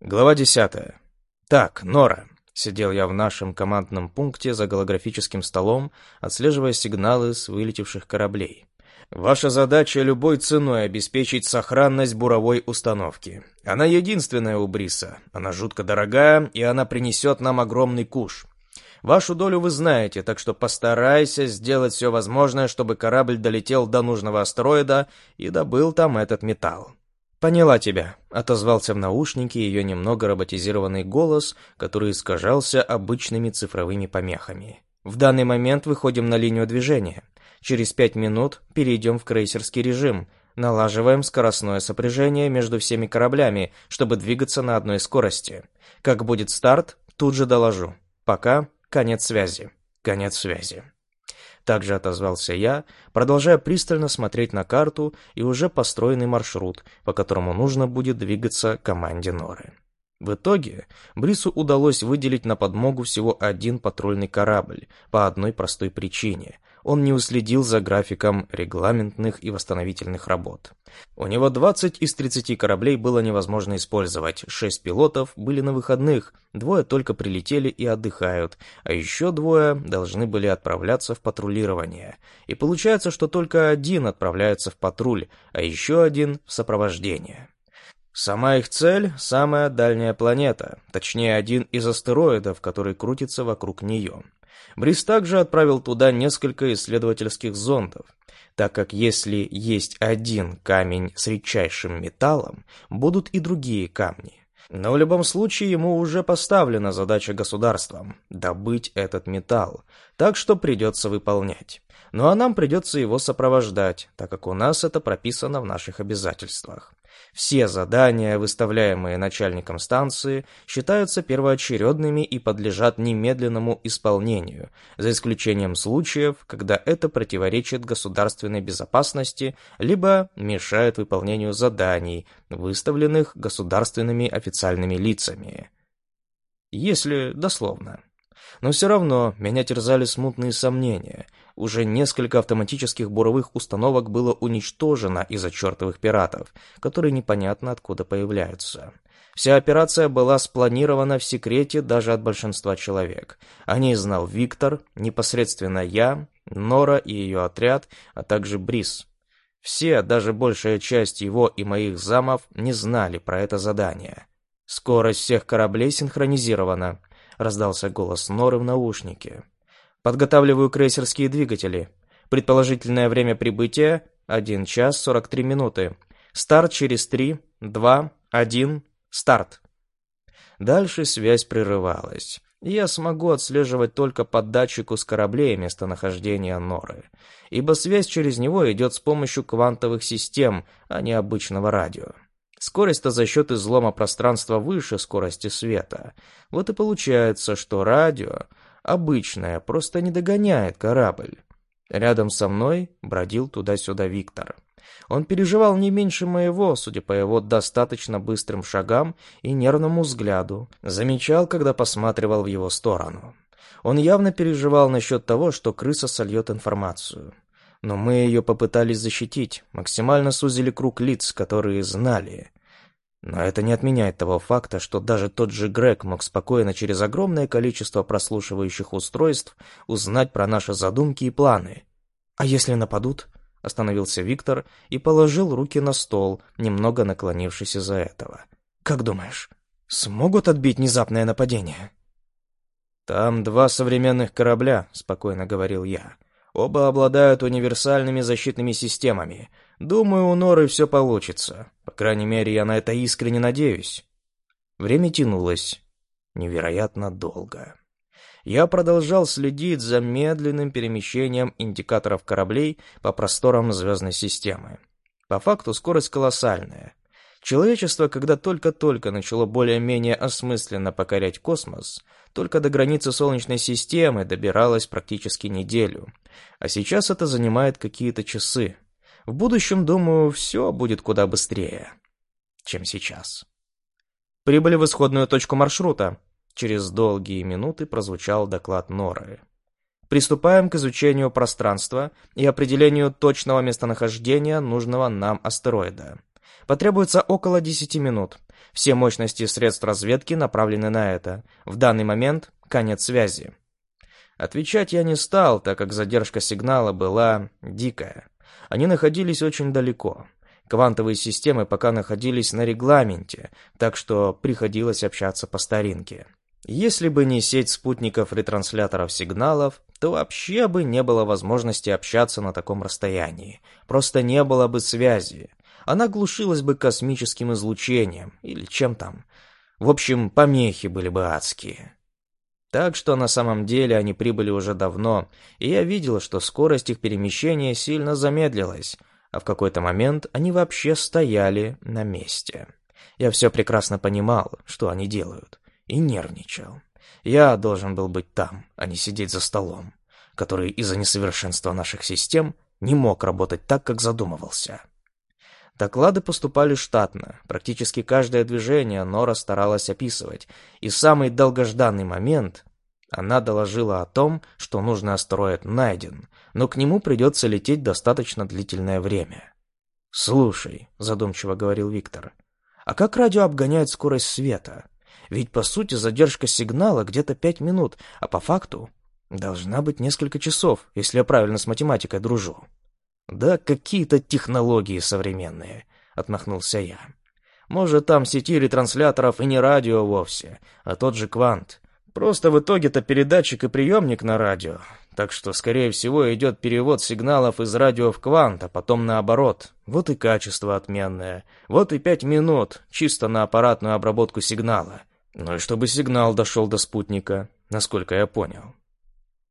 Глава десятая. Так, Нора. Сидел я в нашем командном пункте за голографическим столом, отслеживая сигналы с вылетевших кораблей. Ваша задача любой ценой обеспечить сохранность буровой установки. Она единственная у Бриса. Она жутко дорогая, и она принесет нам огромный куш. Вашу долю вы знаете, так что постарайся сделать все возможное, чтобы корабль долетел до нужного астероида и добыл там этот металл. «Поняла тебя», — отозвался в наушнике ее немного роботизированный голос, который искажался обычными цифровыми помехами. «В данный момент выходим на линию движения. Через пять минут перейдем в крейсерский режим. Налаживаем скоростное сопряжение между всеми кораблями, чтобы двигаться на одной скорости. Как будет старт, тут же доложу. Пока конец связи. Конец связи. Также отозвался я, продолжая пристально смотреть на карту и уже построенный маршрут, по которому нужно будет двигаться команде Норы. В итоге Брису удалось выделить на подмогу всего один патрульный корабль по одной простой причине он не уследил за графиком регламентных и восстановительных работ. У него 20 из 30 кораблей было невозможно использовать, 6 пилотов были на выходных, двое только прилетели и отдыхают, а еще двое должны были отправляться в патрулирование. И получается, что только один отправляется в патруль, а еще один в сопровождение. Сама их цель — самая дальняя планета, точнее один из астероидов, который крутится вокруг нее. Брис также отправил туда несколько исследовательских зондов, так как если есть один камень с редчайшим металлом, будут и другие камни. Но в любом случае ему уже поставлена задача государством – добыть этот металл, так что придется выполнять. Ну а нам придется его сопровождать, так как у нас это прописано в наших обязательствах. Все задания, выставляемые начальником станции, считаются первоочередными и подлежат немедленному исполнению, за исключением случаев, когда это противоречит государственной безопасности либо мешает выполнению заданий, выставленных государственными официальными лицами. Если дословно. Но все равно меня терзали смутные сомнения. Уже несколько автоматических буровых установок было уничтожено из-за чертовых пиратов, которые непонятно откуда появляются. Вся операция была спланирована в секрете даже от большинства человек. О ней знал Виктор, непосредственно я, Нора и ее отряд, а также Брис. Все, даже большая часть его и моих замов, не знали про это задание. Скорость всех кораблей синхронизирована раздался голос Норы в наушнике. Подготавливаю крейсерские двигатели. Предположительное время прибытия — 1 час 43 минуты. Старт через 3, 2, 1, старт. Дальше связь прерывалась. Я смогу отслеживать только по датчику с кораблей местонахождения Норы, ибо связь через него идет с помощью квантовых систем, а не обычного радио. Скорость-то за счет излома пространства выше скорости света. Вот и получается, что радио, обычное, просто не догоняет корабль. Рядом со мной бродил туда-сюда Виктор. Он переживал не меньше моего, судя по его достаточно быстрым шагам и нервному взгляду. Замечал, когда посматривал в его сторону. Он явно переживал насчет того, что крыса сольет информацию но мы ее попытались защитить, максимально сузили круг лиц, которые знали. Но это не отменяет того факта, что даже тот же Грег мог спокойно через огромное количество прослушивающих устройств узнать про наши задумки и планы. «А если нападут?» — остановился Виктор и положил руки на стол, немного наклонившись из-за этого. «Как думаешь, смогут отбить внезапное нападение?» «Там два современных корабля», — спокойно говорил я. Оба обладают универсальными защитными системами. Думаю, у Норы все получится. По крайней мере, я на это искренне надеюсь. Время тянулось. Невероятно долго. Я продолжал следить за медленным перемещением индикаторов кораблей по просторам звездной системы. По факту скорость колоссальная. Человечество, когда только-только начало более-менее осмысленно покорять космос, только до границы Солнечной системы добиралось практически неделю. А сейчас это занимает какие-то часы. В будущем, думаю, все будет куда быстрее, чем сейчас. Прибыли в исходную точку маршрута. Через долгие минуты прозвучал доклад Норы. Приступаем к изучению пространства и определению точного местонахождения нужного нам астероида. Потребуется около 10 минут. Все мощности средств разведки направлены на это. В данный момент конец связи. Отвечать я не стал, так как задержка сигнала была дикая. Они находились очень далеко. Квантовые системы пока находились на регламенте, так что приходилось общаться по старинке. Если бы не сеть спутников-ретрансляторов сигналов, то вообще бы не было возможности общаться на таком расстоянии. Просто не было бы связи. Она глушилась бы космическим излучением или чем там. В общем, помехи были бы адские. Так что на самом деле они прибыли уже давно, и я видел, что скорость их перемещения сильно замедлилась, а в какой-то момент они вообще стояли на месте. Я все прекрасно понимал, что они делают и нервничал. Я должен был быть там, а не сидеть за столом, который из-за несовершенства наших систем не мог работать так, как задумывался. Доклады поступали штатно, практически каждое движение Нора старалась описывать, и самый долгожданный момент она доложила о том, что нужный астероид найден, но к нему придется лететь достаточно длительное время. «Слушай», — задумчиво говорил Виктор, — «а как радио обгоняет скорость света?» Ведь, по сути, задержка сигнала где-то пять минут, а по факту должна быть несколько часов, если я правильно с математикой дружу. «Да какие-то технологии современные», — отмахнулся я. «Может, там сети ретрансляторов и не радио вовсе, а тот же квант. Просто в итоге-то передатчик и приемник на радио. Так что, скорее всего, идет перевод сигналов из радио в квант, а потом наоборот. Вот и качество отменное. Вот и пять минут, чисто на аппаратную обработку сигнала. Ну и чтобы сигнал дошел до спутника, насколько я понял.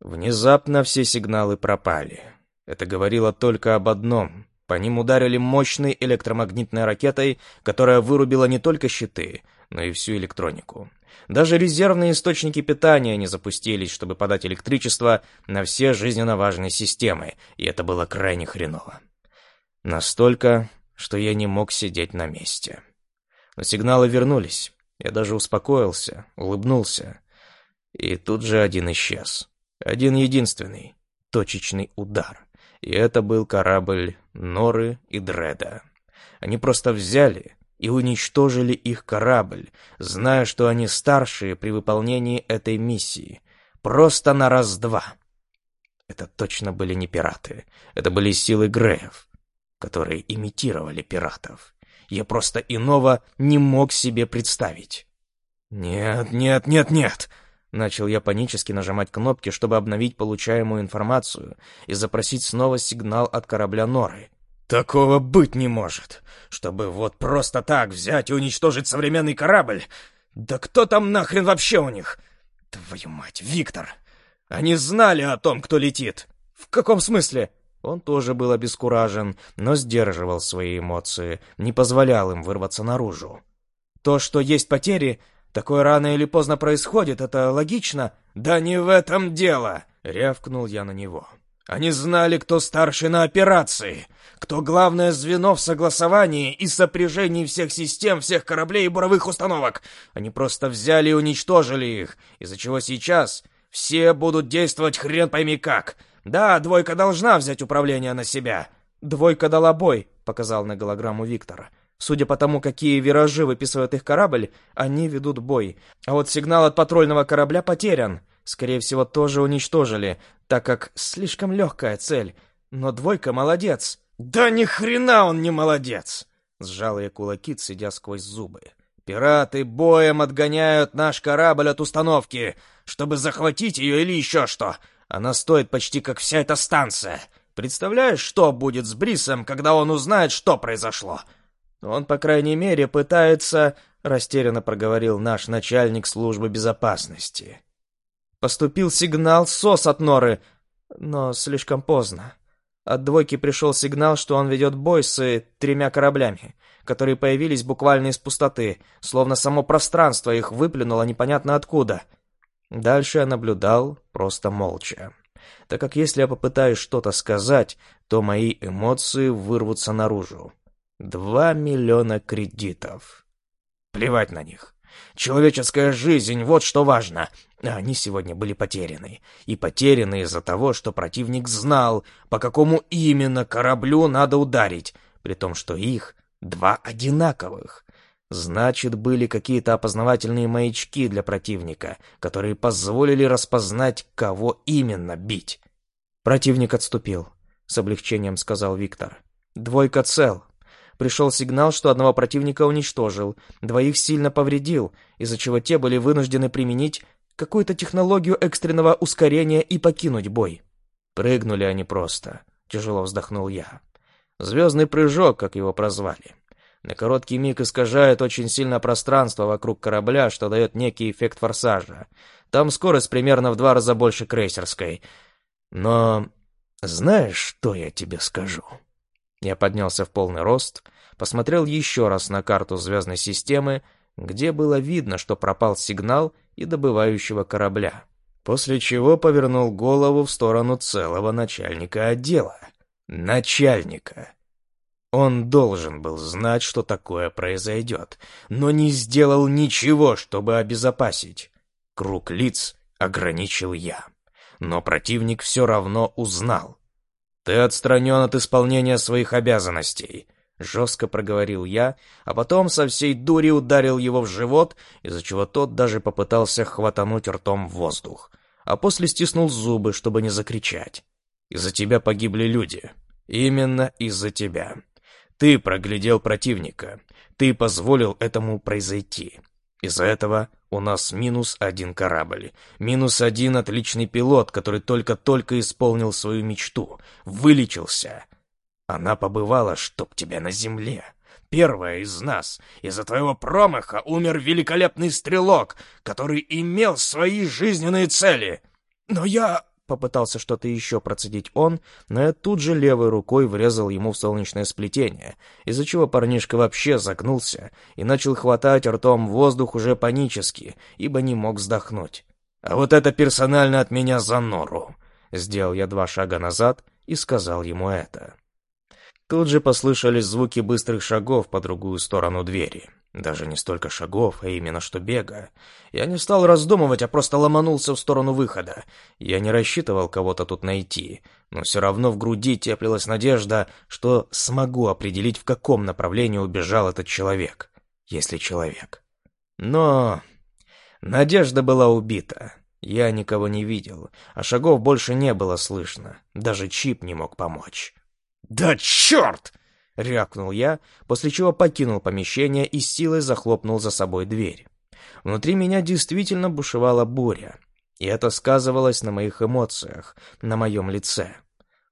Внезапно все сигналы пропали. Это говорило только об одном. По ним ударили мощной электромагнитной ракетой, которая вырубила не только щиты, но и всю электронику. Даже резервные источники питания не запустились, чтобы подать электричество на все жизненно важные системы, и это было крайне хреново. Настолько, что я не мог сидеть на месте. Но сигналы вернулись. Я даже успокоился, улыбнулся. И тут же один исчез. Один единственный. Точечный удар. И это был корабль Норы и Дреда. Они просто взяли и уничтожили их корабль, зная, что они старшие при выполнении этой миссии. Просто на раз-два. Это точно были не пираты. Это были силы Греев, которые имитировали пиратов. Я просто иного не мог себе представить. «Нет, нет, нет, нет!» Начал я панически нажимать кнопки, чтобы обновить получаемую информацию и запросить снова сигнал от корабля Норы. «Такого быть не может! Чтобы вот просто так взять и уничтожить современный корабль! Да кто там нахрен вообще у них? Твою мать, Виктор! Они знали о том, кто летит! В каком смысле?» Он тоже был обескуражен, но сдерживал свои эмоции, не позволял им вырваться наружу. То, что есть потери, такое рано или поздно происходит, это логично. Да не в этом дело, рявкнул я на него. Они знали, кто старший на операции, кто главное звено в согласовании и сопряжении всех систем, всех кораблей и буровых установок. Они просто взяли и уничтожили их, из-за чего сейчас все будут действовать хрен пойми как. Да, двойка должна взять управление на себя. Двойка дала бой, показал на голограмму Виктора. Судя по тому, какие виражи выписывает их корабль, они ведут бой. А вот сигнал от патрульного корабля потерян. Скорее всего, тоже уничтожили, так как слишком легкая цель. Но двойка молодец. Да ни хрена он не молодец! Сжал я кулаки, сидя сквозь зубы. Пираты боем отгоняют наш корабль от установки, чтобы захватить ее или еще что. Она стоит почти как вся эта станция. Представляешь, что будет с Брисом, когда он узнает, что произошло? Он, по крайней мере, пытается, растерянно проговорил наш начальник службы безопасности. Поступил сигнал СОС от Норы, но слишком поздно. От двойки пришел сигнал, что он ведет бой с тремя кораблями, которые появились буквально из пустоты, словно само пространство их выплюнуло непонятно откуда — Дальше я наблюдал просто молча, так как если я попытаюсь что-то сказать, то мои эмоции вырвутся наружу. Два миллиона кредитов. Плевать на них. Человеческая жизнь, вот что важно. Они сегодня были потеряны. И потеряны из-за того, что противник знал, по какому именно кораблю надо ударить, при том, что их два одинаковых. Значит, были какие-то опознавательные маячки для противника, которые позволили распознать, кого именно бить. Противник отступил, с облегчением сказал Виктор. Двойка цел. Пришел сигнал, что одного противника уничтожил, двоих сильно повредил, из-за чего те были вынуждены применить какую-то технологию экстренного ускорения и покинуть бой. Прыгнули они просто, тяжело вздохнул я. Звездный прыжок, как его прозвали. На короткий миг искажает очень сильно пространство вокруг корабля, что дает некий эффект форсажа. Там скорость примерно в два раза больше крейсерской. Но знаешь, что я тебе скажу? Я поднялся в полный рост, посмотрел еще раз на карту звездной системы, где было видно, что пропал сигнал и добывающего корабля. После чего повернул голову в сторону целого начальника отдела. Начальника. Он должен был знать, что такое произойдет, но не сделал ничего, чтобы обезопасить. Круг лиц ограничил я. Но противник все равно узнал. «Ты отстранен от исполнения своих обязанностей», — жестко проговорил я, а потом со всей дури ударил его в живот, из-за чего тот даже попытался хватануть ртом в воздух, а после стиснул зубы, чтобы не закричать. «Из-за тебя погибли люди. Именно из-за тебя. Ты проглядел противника. Ты позволил этому произойти. Из-за этого у нас минус один корабль. Минус один отличный пилот, который только-только исполнил свою мечту. Вылечился. Она побывала, чтоб тебя на земле. Первая из нас. Из-за твоего промаха умер великолепный стрелок, который имел свои жизненные цели. Но я... Попытался что-то еще процедить он, но я тут же левой рукой врезал ему в солнечное сплетение, из-за чего парнишка вообще загнулся и начал хватать ртом воздух уже панически, ибо не мог вздохнуть. «А вот это персонально от меня за нору!» Сделал я два шага назад и сказал ему это. Тут же послышались звуки быстрых шагов по другую сторону двери. Даже не столько шагов, а именно что бега. Я не стал раздумывать, а просто ломанулся в сторону выхода. Я не рассчитывал кого-то тут найти, но все равно в груди теплилась надежда, что смогу определить, в каком направлении убежал этот человек. Если человек. Но... Надежда была убита. Я никого не видел, а шагов больше не было слышно. Даже чип не мог помочь. «Да черт!» Рявкнул я, после чего покинул помещение и силой захлопнул за собой дверь. Внутри меня действительно бушевала буря, и это сказывалось на моих эмоциях, на моем лице.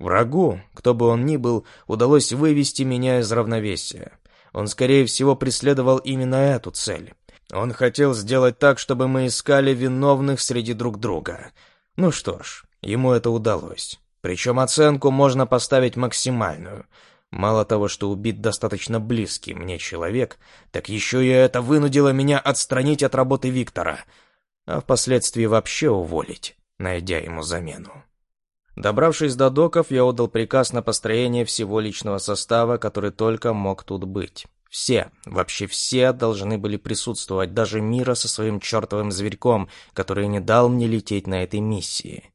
Врагу, кто бы он ни был, удалось вывести меня из равновесия. Он, скорее всего, преследовал именно эту цель. Он хотел сделать так, чтобы мы искали виновных среди друг друга. Ну что ж, ему это удалось. Причем оценку можно поставить максимальную — Мало того, что убит достаточно близкий мне человек, так еще и это вынудило меня отстранить от работы Виктора, а впоследствии вообще уволить, найдя ему замену. Добравшись до доков, я отдал приказ на построение всего личного состава, который только мог тут быть. Все, вообще все должны были присутствовать, даже Мира со своим чертовым зверьком, который не дал мне лететь на этой миссии.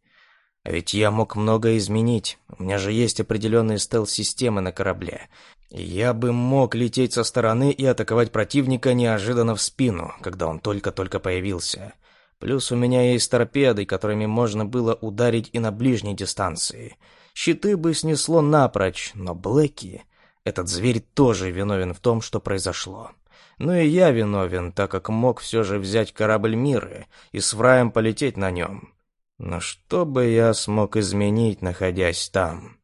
А ведь я мог многое изменить. У меня же есть определенные стелс-системы на корабле. Я бы мог лететь со стороны и атаковать противника неожиданно в спину, когда он только-только появился. Плюс у меня есть торпеды, которыми можно было ударить и на ближней дистанции. Щиты бы снесло напрочь, но Блэки... Этот зверь тоже виновен в том, что произошло. Ну и я виновен, так как мог все же взять корабль Миры и с Враем полететь на нем. Но что бы я смог изменить, находясь там?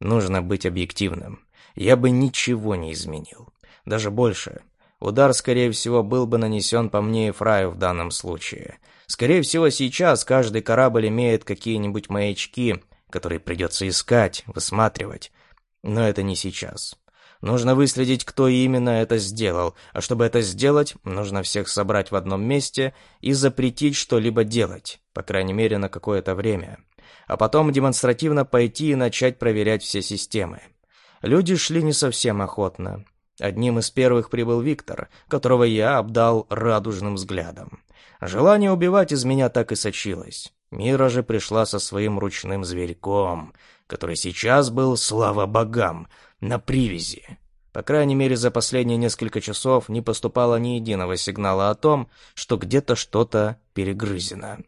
Нужно быть объективным. Я бы ничего не изменил. Даже больше. Удар, скорее всего, был бы нанесен по мне и Фраю в данном случае. Скорее всего, сейчас каждый корабль имеет какие-нибудь маячки, которые придется искать, высматривать. Но это не сейчас. Нужно выследить, кто именно это сделал, а чтобы это сделать, нужно всех собрать в одном месте и запретить что-либо делать, по крайней мере на какое-то время. А потом демонстративно пойти и начать проверять все системы. Люди шли не совсем охотно. Одним из первых прибыл Виктор, которого я обдал радужным взглядом. Желание убивать из меня так и сочилось. Мира же пришла со своим ручным зверьком, который сейчас был, слава богам, на привязи. По крайней мере, за последние несколько часов не поступало ни единого сигнала о том, что где-то что-то перегрызено.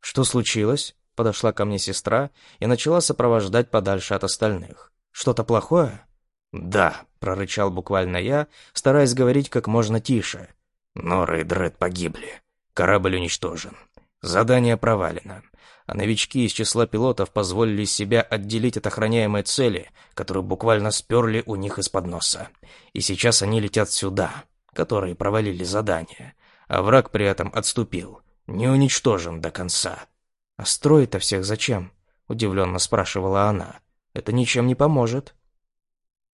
«Что случилось?» — подошла ко мне сестра и начала сопровождать подальше от остальных. «Что-то плохое?» «Да», — прорычал буквально я, стараясь говорить как можно тише. «Нора и Дред погибли. Корабль уничтожен. Задание провалено а новички из числа пилотов позволили себя отделить от охраняемой цели, которую буквально сперли у них из-под носа. И сейчас они летят сюда, которые провалили задание, а враг при этом отступил, не уничтожен до конца. «А строй-то всех зачем?» — удивленно спрашивала она. «Это ничем не поможет».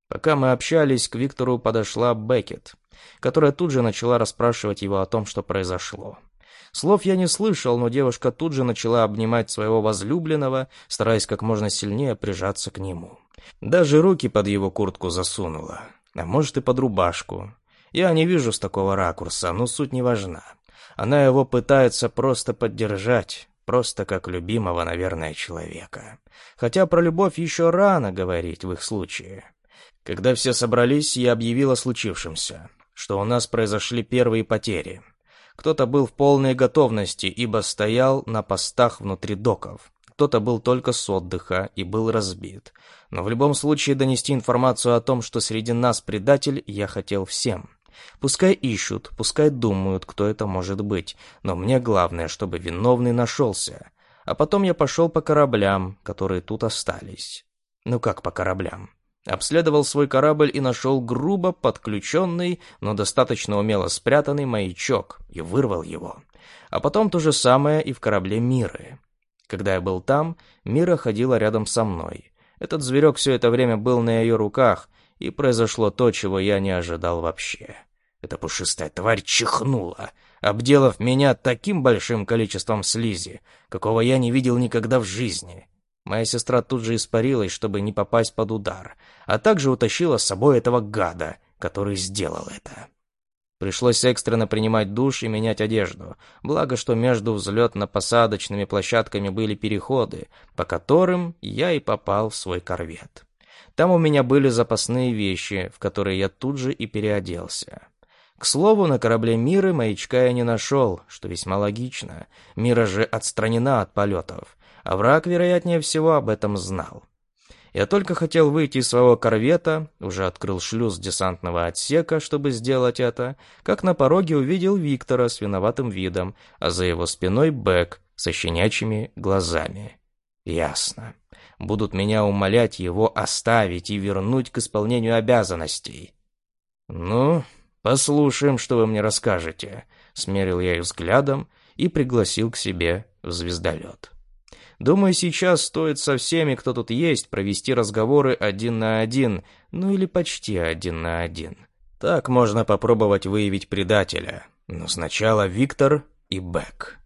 Пока мы общались, к Виктору подошла Беккет, которая тут же начала расспрашивать его о том, что произошло. Слов я не слышал, но девушка тут же начала обнимать своего возлюбленного, стараясь как можно сильнее прижаться к нему. Даже руки под его куртку засунула, а может и под рубашку. Я не вижу с такого ракурса, но суть не важна. Она его пытается просто поддержать, просто как любимого, наверное, человека. Хотя про любовь еще рано говорить в их случае. Когда все собрались, я объявил о случившемся, что у нас произошли первые потери — кто-то был в полной готовности, ибо стоял на постах внутри доков. Кто-то был только с отдыха и был разбит. Но в любом случае донести информацию о том, что среди нас предатель, я хотел всем. Пускай ищут, пускай думают, кто это может быть, но мне главное, чтобы виновный нашелся. А потом я пошел по кораблям, которые тут остались. Ну как по кораблям? Обследовал свой корабль и нашел грубо подключенный, но достаточно умело спрятанный маячок и вырвал его. А потом то же самое и в корабле Миры. Когда я был там, Мира ходила рядом со мной. Этот зверек все это время был на ее руках, и произошло то, чего я не ожидал вообще. Эта пушистая тварь чихнула, обделав меня таким большим количеством слизи, какого я не видел никогда в жизни. Моя сестра тут же испарилась, чтобы не попасть под удар, а также утащила с собой этого гада, который сделал это. Пришлось экстренно принимать душ и менять одежду, благо что между взлетно-посадочными площадками были переходы, по которым я и попал в свой корвет. Там у меня были запасные вещи, в которые я тут же и переоделся. К слову, на корабле Миры маячка я не нашел, что весьма логично. Мира же отстранена от полетов, а враг, вероятнее всего, об этом знал. Я только хотел выйти из своего корвета, уже открыл шлюз десантного отсека, чтобы сделать это, как на пороге увидел Виктора с виноватым видом, а за его спиной Бэк со щенячьими глазами. Ясно. Будут меня умолять его оставить и вернуть к исполнению обязанностей. Ну, послушаем, что вы мне расскажете. Смерил я их взглядом и пригласил к себе в звездолет. Думаю, сейчас стоит со всеми, кто тут есть, провести разговоры один на один, ну или почти один на один. Так можно попробовать выявить предателя. Но сначала Виктор и Бэк.